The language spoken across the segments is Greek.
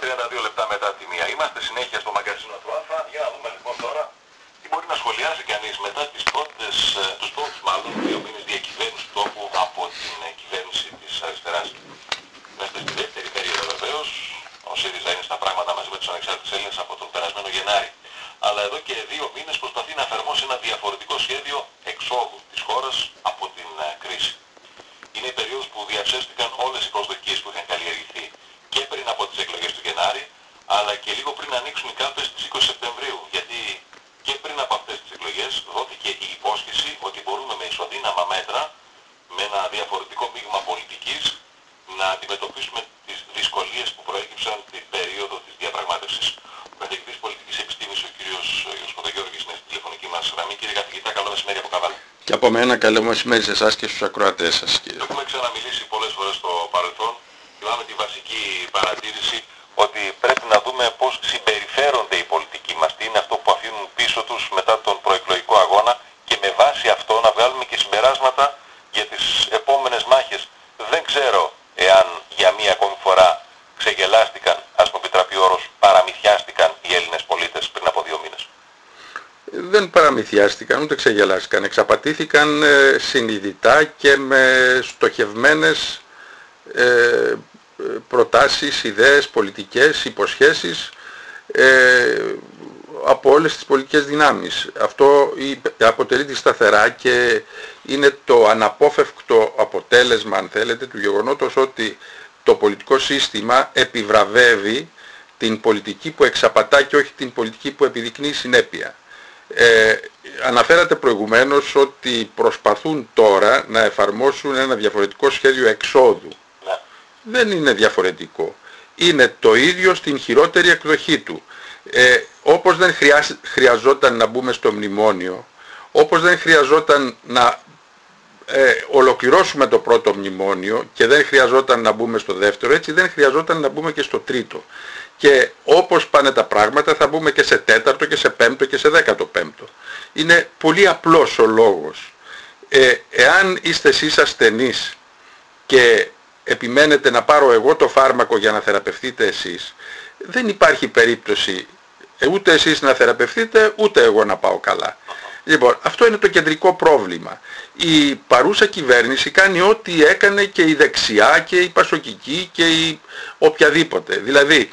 32 λεπτά μετά τη μία. Είμαστε συνέχεια στο μαγκαζίνο του Α. Για να δούμε λοιπόν τώρα τι μπορεί να σχολιάσει κανείς μετά τις πρώτες, ε, τους πρώτους μάλλον δύο μήνες διακυβέρνηση του τόπου από την ε, κυβέρνηση της αριστεράς. Είμαστε στη δεύτερη περίοδο βεβαίως. Ο ΣΥΡΙΖΑ είναι στα πράγματα μαζί με τους ανεξάρτητους Έλληνες από τον περασμένο Γενάρη. Αλλά εδώ και δύο μήνες προσπαθεί να εφαρμόσει ένα διαφορετικό σχέδιο εξόδου της χώρας από την ε, κρίση. Είναι η περίοδος που διαψεύστηκαν όλες οι προσδοκίες που είχαν καλλιεργηθεί και πριν από τις εκλογές του Γενάρη, αλλά και λίγο πριν ανοίξουν οι κάλπες στις 20 Σεπτεμβρίου. Γιατί και πριν από αυτές τις εκλογές δόθηκε η υπόσχεση ότι μπορούμε με ισοδύναμα μέτρα, με ένα διαφορετικό μείγμα πολιτικής, να αντιμετωπίσουμε τις δυσκολίες που προέκυψαν την περίοδο της διαπραγμάτευσης. Ο καθηγητής πολιτικής επιστήμης, ο κ. Ιωσή Κοντογιώργης, είναι στη τηλεφωνική μας γραμμή. Κύριε καθηγητά, καλό μεσημέρι από Καβάλα. Και από μένα καλό μεσημέρι σε εσάς και στους ακροατές σας κύριε. Έχουμε ξαναμιλήσει πολλές φορές στο παρελθόν. Θυμάμαι τη βασική παρατήρηση ότι πρέπει να δούμε πώς συμπεριφέρονται οι πολιτικοί μας. Τι είναι αυτό που αφήνουν πίσω τους μετά τον προεκλογικό αγώνα και με βάση αυτό να βγάλουμε και συμπεράσματα για τις επόμενες μάχες. Δεν ξέρω εάν για μία ακόμη φορά ξεγελάστηκαν, ας μου επιτραπεί ο όρος, παραμυθιάστηκαν οι Έλληνες πολίτες πριν από δύο μήνες. Δεν παραμυθιάστηκαν ούτε ξεγελάστηκαν. Εξαπατήθηκαν ε, συνειδητά και με στοχευμένες ε, προτάσεις, ιδέες, πολιτικές, υποσχέσεις ε, από όλες τις πολιτικές δυνάμεις. Αυτό αποτελεί τη σταθερά και είναι το αναπόφευκτο αποτέλεσμα, αν θέλετε, του γεγονότος ότι το πολιτικό σύστημα επιβραβεύει την πολιτική που εξαπατά και όχι την πολιτική που επιδεικνύει συνέπεια. Ε, αναφέρατε προηγουμένως ότι προσπαθούν τώρα να εφαρμόσουν ένα διαφορετικό σχέδιο εξόδου. Ναι. Δεν είναι διαφορετικό. Είναι το ίδιο στην χειρότερη εκδοχή του. Ε, όπως δεν χρειαζόταν να μπούμε στο μνημόνιο, όπως δεν χρειαζόταν να ε, ολοκληρώσουμε το πρώτο μνημόνιο και δεν χρειαζόταν να μπούμε στο δεύτερο, έτσι δεν χρειαζόταν να μπούμε και στο τρίτο. Και όπως πάνε τα πράγματα θα μπούμε και σε τέταρτο και σε πέμπτο και σε δέκατο πέμπτο. Είναι πολύ απλός ο λόγος. Ε, εάν είστε εσείς ασθενείς και επιμένετε να πάρω εγώ το φάρμακο για να θεραπευτείτε εσείς, δεν υπάρχει περίπτωση ε, ούτε εσείς να θεραπευτείτε, ούτε εγώ να πάω καλά. Λοιπόν, αυτό είναι το κεντρικό πρόβλημα. Η παρούσα κυβέρνηση κάνει ό,τι έκανε και η δεξιά και η πασοκική και η οποιαδήποτε. Δηλαδή,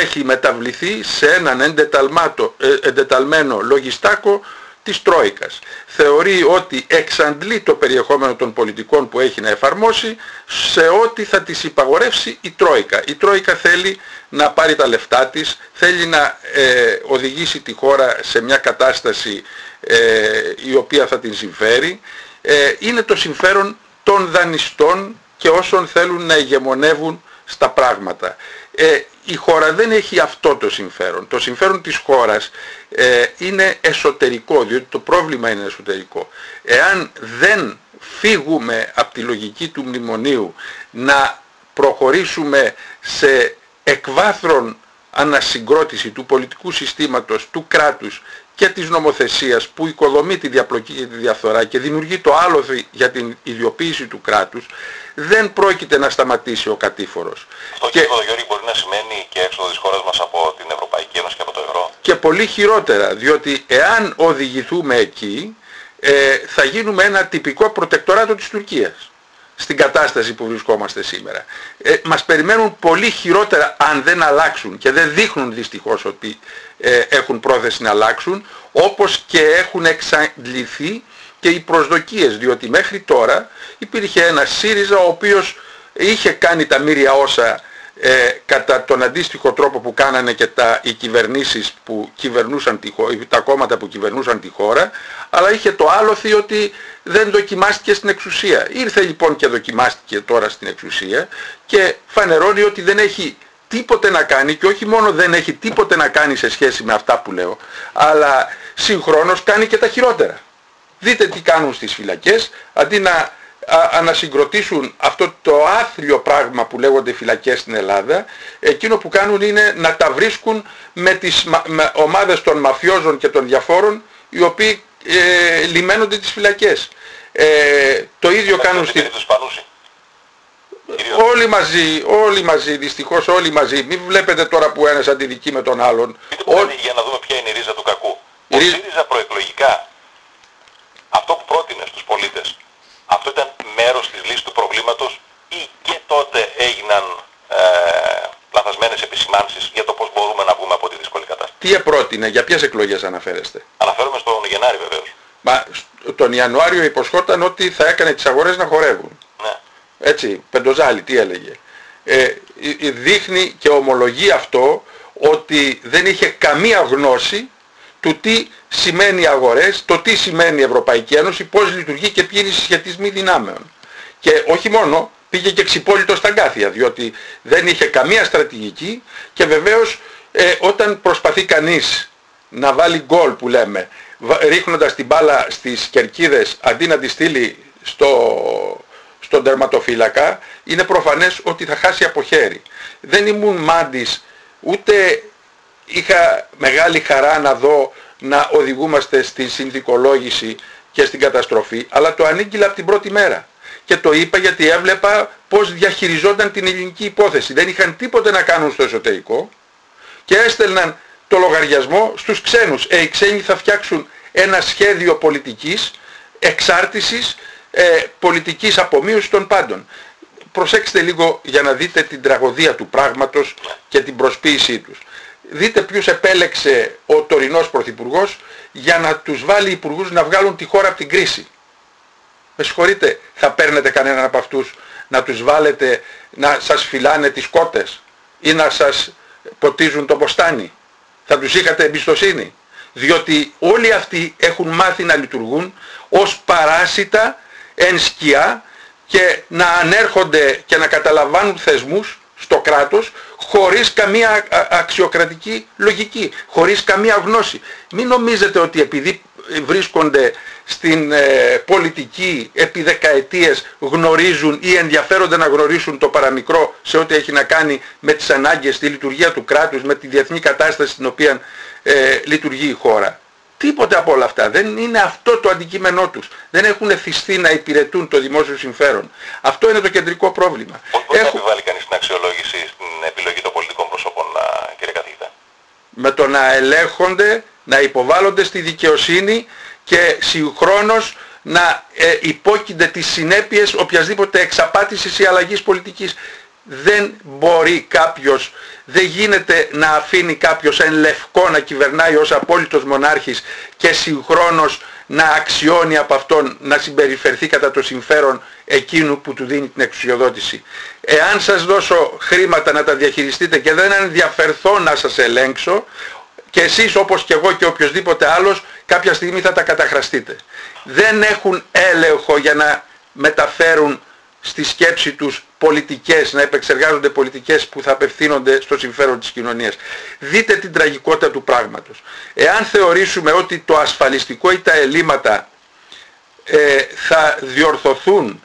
έχει μεταβληθεί σε έναν εντεταλμάτο, ε, εντεταλμένο λογιστάκο της Τρόικας. Θεωρεί ότι εξαντλεί το περιεχόμενο των πολιτικών που έχει να εφαρμόσει σε ό,τι θα τις υπαγορεύσει η Τρόικα. Η Τρόικα θέλει να πάρει τα λεφτά της, θέλει να ε, οδηγήσει τη χώρα σε μια κατάσταση ε, η οποία θα την συμφέρει. Ε, είναι το συμφέρον των δανειστών και όσων θέλουν να ηγεμονεύουν στα πράγματα. Ε, η χώρα δεν έχει αυτό το συμφέρον. Το συμφέρον της χώρας ε, είναι εσωτερικό, διότι το πρόβλημα είναι εσωτερικό. Εάν δεν φύγουμε από τη λογική του μνημονίου να προχωρήσουμε σε εκβάθρον ανασυγκρότηση του πολιτικού συστήματος, του κράτους και της νομοθεσίας που οικοδομεί τη διαπλοκή και τη διαφθορά και δημιουργεί το άλοθη για την ιδιοποίηση του κράτους, δεν πρόκειται να σταματήσει ο κατήφορος. Αυτό και, Γιώργη, μπορεί να σημαίνει και έξοδο της χώρας μας από την Ευρωπαϊκή Ένωση και από το ευρώ; Και πολύ χειρότερα, διότι εάν οδηγηθούμε εκεί, ε, θα γίνουμε ένα τυπικό προτεκτοράτο της Τουρκίας στην κατάσταση που βρισκόμαστε σήμερα. Ε, μας περιμένουν πολύ χειρότερα αν δεν αλλάξουν και δεν δείχνουν δυστυχώς ότι ε, έχουν πρόθεση να αλλάξουν όπως και έχουν εξαντληθεί και οι προσδοκίες διότι μέχρι τώρα υπήρχε ένα ΣΥΡΙΖΑ ο οποίος είχε κάνει τα μύρια όσα ε, κατά τον αντίστοιχο τρόπο που κάνανε και τα, οι κυβερνήσεις που κυβερνούσαν τη χώρα, τα κόμματα που κυβερνούσαν τη χώρα, αλλά είχε το άλοθη ότι δεν δοκιμάστηκε στην εξουσία. Ήρθε λοιπόν και δοκιμάστηκε τώρα στην εξουσία και φανερώνει ότι δεν έχει τίποτε να κάνει και όχι μόνο δεν έχει τίποτε να κάνει σε σχέση με αυτά που λέω, αλλά συγχρόνως κάνει και τα χειρότερα. Δείτε τι κάνουν στις φυλακές, αντί να ανασυγκροτήσουν αυτό το άθλιο πράγμα που λέγονται φυλακές στην Ελλάδα, εκείνο που κάνουν είναι να τα βρίσκουν με τις με ομάδες των μαφιόζων και των διαφόρων, οι οποίοι ε, λιμένονται τις φυλακές. Ε, το ίδιο κάνουν στη... Όλοι μαζί, όλοι μαζί, δυστυχώς όλοι μαζί. Μην βλέπετε τώρα που ένας αντιδικεί με τον άλλον. Πείτε μου για να δούμε ποια είναι η ρίζα του κακού. Ο ΣΥΡΙΖΑ προεκλογικά, αυτό που πρότεινε στους πολίτες, αυτό ήταν μέρος της λύσης του προβλήματος ή και τότε έγιναν ε, λαθασμένες επισημάνσεις για το πώς μπορούμε να βγούμε από τη δύσκολη κατάσταση; Τι επρότεινε, για ποιες εκλογές αναφέρεστε; Αναφέρομαι στον Γενάρη βεβαίως. Μα τον Ιανουάριο υποσχόταν ότι θα έκανε τις αγορές να χορεύουν. Ναι. Έτσι, πεντοζάλι, τι έλεγε. Ε, δείχνει και ομολογεί αυτό ότι δεν είχε καμία γνώση του τι σημαίνει αγορές, το τι σημαίνει η Ευρωπαϊκή Ένωση, πώς λειτουργεί και ποιοι είναι οι συσχετισμοί δυνάμεων. Και όχι μόνο, πήγε και ξυπόλυτο στα γκάθια, διότι δεν είχε καμία στρατηγική και βεβαίως ε, όταν προσπαθεί κανείς να βάλει γκολ που λέμε, ρίχνοντας την μπάλα στις κερκίδες αντί να τη στείλει στο, στον τερματοφύλακα, είναι προφανές ότι θα χάσει από χέρι. Δεν ήμουν μάντης, ούτε είχα μεγάλη χαρά να δω να οδηγούμαστε στη συνθηκολόγηση και στην καταστροφή, αλλά το ανήγγειλα από την πρώτη μέρα. Και το είπα γιατί έβλεπα πώς διαχειριζόταν την ελληνική υπόθεση. Δεν είχαν τίποτε να κάνουν στο εσωτερικό και έστελναν το λογαριασμό στους ξένους. Ε, οι ξένοι θα φτιάξουν ένα σχέδιο πολιτικής εξάρτησης, ε, πολιτικής απομείωσης των πάντων. Προσέξτε λίγο για να δείτε την τραγωδία του πράγματος και την προσποίησή τους. Δείτε ποιους επέλεξε ο τωρινός Πρωθυπουργός για να τους βάλει υπουργούς να βγάλουν τη χώρα από την κρίση. Με συγχωρείτε, θα παίρνετε κανέναν από αυτούς να τους βάλετε να σας φυλάνε τις κότες ή να σας ποτίζουν το ποστάνι. Θα τους είχατε εμπιστοσύνη. Διότι όλοι αυτοί έχουν μάθει να λειτουργούν ως παράσιτα εν σκιά και να ανέρχονται και να καταλαμβάνουν θεσμούς στο κράτος χωρίς καμία αξιοκρατική λογική, χωρίς καμία γνώση. Μην νομίζετε ότι επειδή βρίσκονται στην ε, πολιτική επί δεκαετίες γνωρίζουν ή ενδιαφέρονται να γνωρίσουν το παραμικρό σε ό,τι έχει να κάνει με τις ανάγκες, τη λειτουργία του κράτους, με τη διεθνή κατάσταση στην οποία ε, λειτουργεί η χώρα. Τίποτε από όλα αυτά. Δεν είναι αυτό το αντικείμενό τους. Δεν έχουν θυστεί να υπηρετούν το δημόσιο συμφέρον. Αυτό είναι το κεντρικό πρόβλημα. Πώς μπορεί Έχω... να επιβάλλει κανείς την αξιολόγηση στην επιλογή των πολιτικών προσώπων, κύριε καθηγητά; Με το να ελέγχονται, να υποβάλλονται στη δικαιοσύνη και συγχρόνως να ε, υπόκεινται τις συνέπειες οποιασδήποτε εξαπάτησης ή αλλαγής πολιτικής. Δεν μπορεί κάποιος, δεν γίνεται να αφήνει κάποιος εν λευκό να κυβερνάει ως απόλυτος μονάρχης και συγχρόνως να αξιώνει από αυτόν να συμπεριφερθεί κατά το συμφέρον εκείνου που του δίνει την εξουσιοδότηση. Εάν σας δώσω χρήματα να τα διαχειριστείτε και δεν ενδιαφερθώ να σας ελέγξω, και εσείς όπως και εγώ και οποιοδήποτε άλλος κάποια στιγμή θα τα καταχραστείτε. Δεν έχουν έλεγχο για να μεταφέρουν στη σκέψη τους πολιτικές, να επεξεργάζονται πολιτικές που θα απευθύνονται στο συμφέρον της κοινωνίας. Δείτε την τραγικότητα του πράγματος. Εάν θεωρήσουμε ότι το ασφαλιστικό ή τα ελλείμματα ε, θα διορθωθούν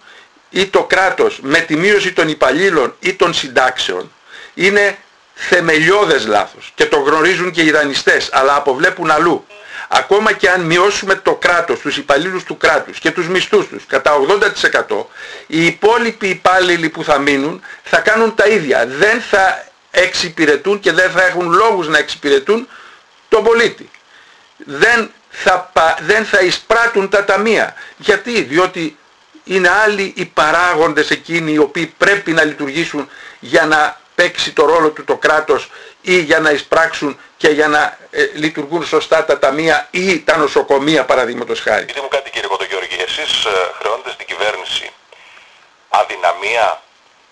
ή το κράτος με τη μείωση των υπαλλήλων ή των συντάξεων, είναι θεμελιώδες λάθος και το γνωρίζουν και οι δανειστές αλλά αποβλέπουν αλλού. Ακόμα και αν μειώσουμε το κράτος, τους υπαλλήλους του κράτους και τους μισθούς τους κατά 80% οι υπόλοιποι υπάλληλοι που θα μείνουν θα κάνουν τα ίδια. Δεν θα εξυπηρετούν και δεν θα έχουν λόγους να εξυπηρετούν τον πολίτη. Δεν θα, δεν θα εισπράττουν τα ταμεία. Γιατί, διότι είναι άλλοι οι παράγοντες εκείνοι οι οποίοι πρέπει να λειτουργήσουν για να παίξει το ρόλο του το κράτος ή για να εισπράξουν και για να ε, λειτουργούν σωστά τα ταμεία ή τα νοσοκομεία παραδείγματος χάρη. Πείτε μου κάτι κύριε Κοντογιώργη, εσείς ε, χρεώνετε στην κυβέρνηση αδυναμία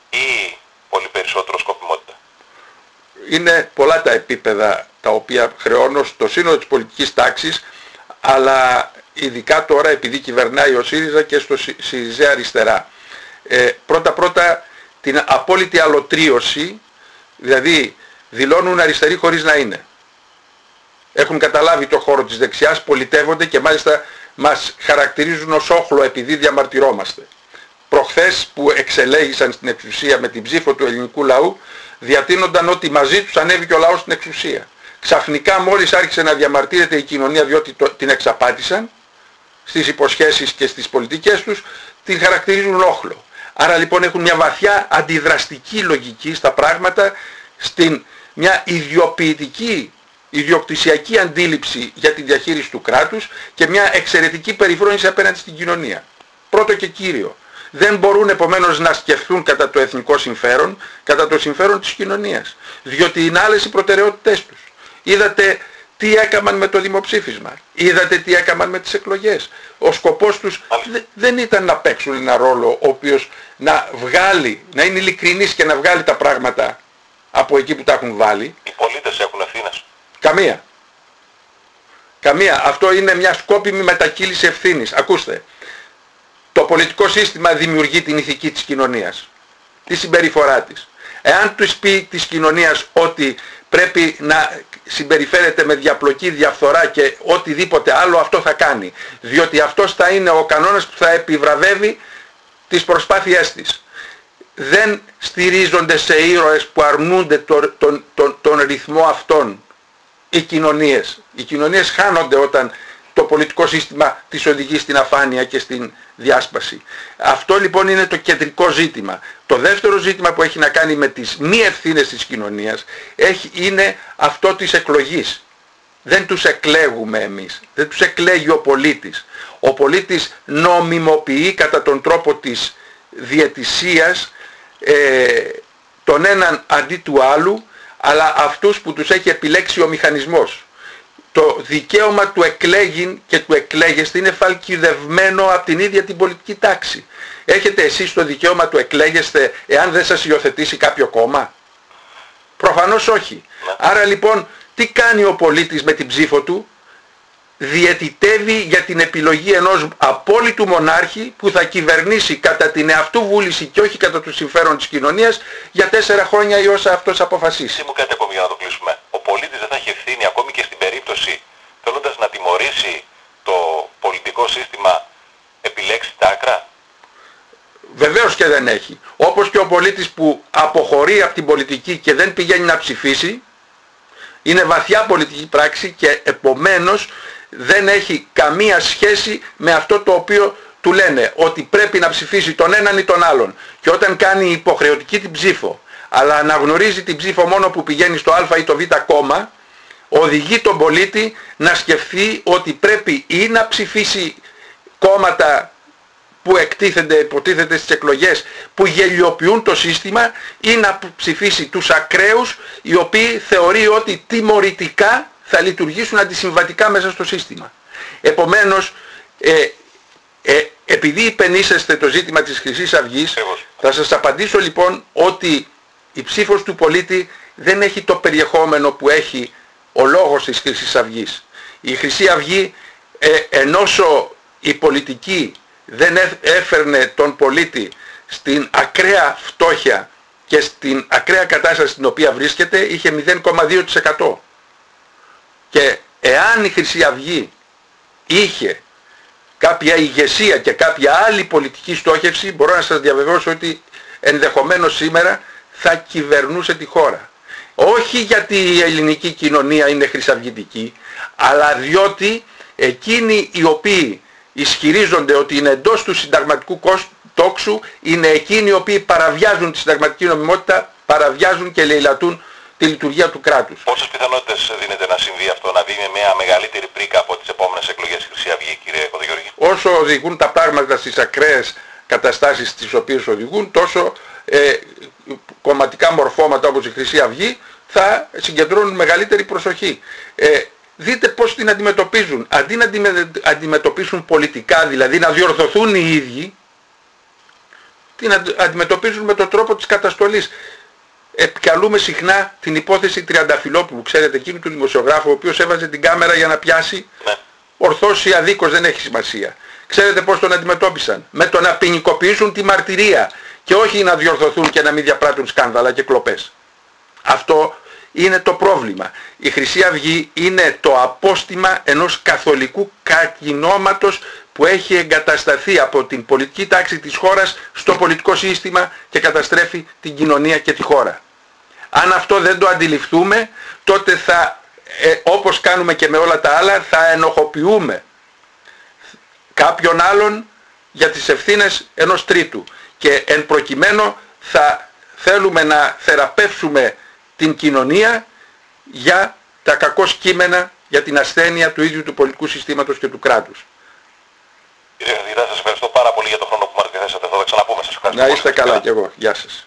ή πολύ περισσότερο σκοπιμότητα; Είναι πολλά τα επίπεδα τα οποία χρεώνω στο σύνολο της πολιτικής τάξης αλλά ειδικά τώρα επειδή κυβερνάει ο ΣΥΡΙΖΑ και στο ΣΥΡΙΖΑ αριστερά. Ε, πρώτα πρώτα την απόλυτη αλωτρίωση, δηλαδή δηλώνουν αριστεροί χωρίς να είναι. Έχουν καταλάβει το χώρο της δεξιάς, πολιτεύονται και μάλιστα μας χαρακτηρίζουν ως όχλο επειδή διαμαρτυρόμαστε. Προχθές που εξελέγησαν στην εξουσία με την ψήφο του ελληνικού λαού, διατείνονταν ότι μαζί τους ανέβηκε ο λαός στην εξουσία. Ξαφνικά μόλις άρχισε να διαμαρτύρεται η κοινωνία διότι την εξαπάτησαν, στις υποσχέσεις και στις πολιτικές τους, την χαρακτηρίζουν όχλο. Άρα λοιπόν έχουν μια βαθιά αντιδραστική λογική στα πράγματα, στην μια ιδιοποιητική, ιδιοκτησιακή αντίληψη για τη διαχείριση του κράτους και μια εξαιρετική περιφρόνηση απέναντι στην κοινωνία. Πρώτο και κύριο. Δεν μπορούν επομένως να σκεφτούν κατά το εθνικό συμφέρον, κατά το συμφέρον της κοινωνίας. Διότι είναι άλλες οι προτεραιότητές τους. Είδατε τι έκαναν με το δημοψήφισμα. Είδατε τι έκαναν με τις εκλογές. Ο σκοπός τους δεν ήταν να παίξουν ένα ρόλο ο οποίος να βγάλει, να είναι ειλικρινής και να βγάλει τα πράγματα από εκεί που τα έχουν βάλει. Οι πολίτες έχουν ευθύνες. Καμία. Καμία. Αυτό είναι μια σκόπιμη μετακύληση ευθύνης. Ακούστε. Το πολιτικό σύστημα δημιουργεί την ηθική της κοινωνίας. Τη συμπεριφορά της. Εάν τους πει της κοινωνίας ότι πρέπει να συμπεριφέρεται με διαπλοκή, διαφθορά και οτιδήποτε άλλο αυτό θα κάνει. Διότι αυτός θα είναι ο κανόνας που θα επιβραβεύει τις προσπάθειές της. Δεν στηρίζονται σε ήρωες που αρνούνται τον, τον, τον, τον ρυθμό αυτών οι κοινωνίες. Οι κοινωνίες χάνονται όταν το πολιτικό σύστημα της οδηγεί στην αφάνεια και στην διάσπαση. Αυτό λοιπόν είναι το κεντρικό ζήτημα. Το δεύτερο ζήτημα που έχει να κάνει με τις μη ευθύνες της κοινωνίας έχει, είναι αυτό της εκλογής. Δεν τους εκλέγουμε εμείς. Δεν τους εκλέγει ο πολίτης. Ο πολίτης νομιμοποιεί κατά τον τρόπο της διαιτησίας ε, τον έναν αντί του άλλου αλλά αυτούς που τους έχει επιλέξει ο μηχανισμός το δικαίωμα του εκλέγην και του εκλέγεστε είναι φαλκιδευμένο από την ίδια την πολιτική τάξη. Έχετε εσείς το δικαίωμα του εκλέγεστε εάν δεν σας υιοθετήσει κάποιο κόμμα; Προφανώς όχι. Άρα λοιπόν τι κάνει ο πολίτης με την ψήφο του; Διαιτητεύει για την επιλογή ενός απόλυτου μονάρχη που θα κυβερνήσει κατά την εαυτού βούληση και όχι κατά το συμφέρον της κοινωνίας για τέσσερα χρόνια ή όσα αυτός αποφασίσει. μου κάτι ακόμη για να το κλείσουμε. Ο πολίτης δεν θα έχει ευθύνη ακόμη και στην περίπτωση θέλοντας να τιμωρήσει το πολιτικό σύστημα επιλέξει τα άκρα; Βεβαίως και δεν έχει. Όπως και ο πολίτης που αποχωρεί από την πολιτική και δεν πηγαίνει να ψηφίσει, είναι βαθιά πολιτική πράξη και επομένως δεν έχει καμία σχέση με αυτό το οποίο του λένε ότι πρέπει να ψηφίσει τον έναν ή τον άλλον. Και όταν κάνει υποχρεωτική την ψήφο, αλλά αναγνωρίζει την ψήφο μόνο που πηγαίνει στο α ή το β κόμμα, οδηγεί τον πολίτη να σκεφτεί ότι πρέπει ή να ψηφίσει κόμματα που εκτίθενται, υποτίθεται στις εκλογές που γελιοποιούν το σύστημα ή να ψηφίσει τους ακραίους οι οποίοι θεωρεί ότι τιμωρητικά θα λειτουργήσουν αντισυμβατικά μέσα στο σύστημα. Επομένως, ε, ε, επειδή υπενήσεστε το ζήτημα της Χρυσής Αυγής, θα σας απαντήσω λοιπόν ότι η ψήφος του πολίτη δεν έχει το περιεχόμενο που έχει ο λόγος της Χρυσής Αυγής. Η Χρυσή Αυγή ε, ενώσο η πολιτική δεν έφερνε τον πολίτη στην ακραία φτώχεια και στην ακραία κατάσταση στην οποία βρίσκεται είχε 0,2%. Και εάν η Χρυσή Αυγή είχε κάποια ηγεσία και κάποια άλλη πολιτική στόχευση μπορώ να σας διαβεβαιώσω ότι ενδεχομένως σήμερα θα κυβερνούσε τη χώρα. Όχι γιατί η ελληνική κοινωνία είναι χρυσαυγητική, αλλά διότι εκείνοι οι οποίοι ισχυρίζονται ότι είναι εντός του συνταγματικού τόξου είναι εκείνοι οι οποίοι παραβιάζουν τη συνταγματική νομιμότητα, παραβιάζουν και λαιλατούν τη λειτουργία του κράτους. Πόσες πιθανότητες δίνεται να συμβεί αυτό, να δει με μια μεγαλύτερη πρίκα από τις επόμενες εκλογές; Στη Χρυσή Αυγή, κύριε Κοδογιώργη. Όσο οδηγούν τα πράγματα στις ακραίες καταστάσεις τις οποίες οδηγούν, τόσο ε, κομματικά μορφώματα όπως η Χρυσή Αυγή θα συγκεντρώνουν μεγαλύτερη προσοχή. Ε, δείτε πώς την αντιμετωπίζουν. Αντί να αντιμετωπίσουν πολιτικά, δηλαδή να διορθωθούν οι ίδιοι, την αντιμετωπίζουν με τον τρόπο της καταστολής. Επικαλούμε συχνά την υπόθεση Τριανταφυλόπουλου, ξέρετε εκείνου του δημοσιογράφου, ο οποίος έβαζε την κάμερα για να πιάσει ναι. ορθώς ή αδίκως δεν έχει σημασία. Ξέρετε πώς τον αντιμετώπισαν. Με το να ποινικοποιήσουν τη μαρτυρία και όχι να διορθωθούν και να μην διαπράττουν σκάνδαλα και κλοπές. Αυτό είναι το πρόβλημα. Η Χρυσή Αυγή είναι το απόστημα ενός καθολικού κακινόματος που έχει εγκατασταθεί από την πολιτική τάξη της χώρας στο πολιτικό σύστημα και καταστρέφει την κοινωνία και τη χώρα. Αν αυτό δεν το αντιληφθούμε, τότε θα, ε, όπως κάνουμε και με όλα τα άλλα, θα ενοχοποιούμε κάποιον άλλον για τις ευθύνες ενός τρίτου. και εν προκειμένου θα θέλουμε να θεραπεύσουμε την κοινωνία για τα κακό κείμενα για την ασθένεια του ίδιου του πολιτικού συστήματος και του κράτους. Κύριε Καθηγητά, σας ευχαριστώ πάρα πολύ για τον χρόνο που μας διαθέσατε. Θα τα ξαναπούμε. Σας ευχαριστώ. Να είστε καλά κι εγώ. Γεια σας.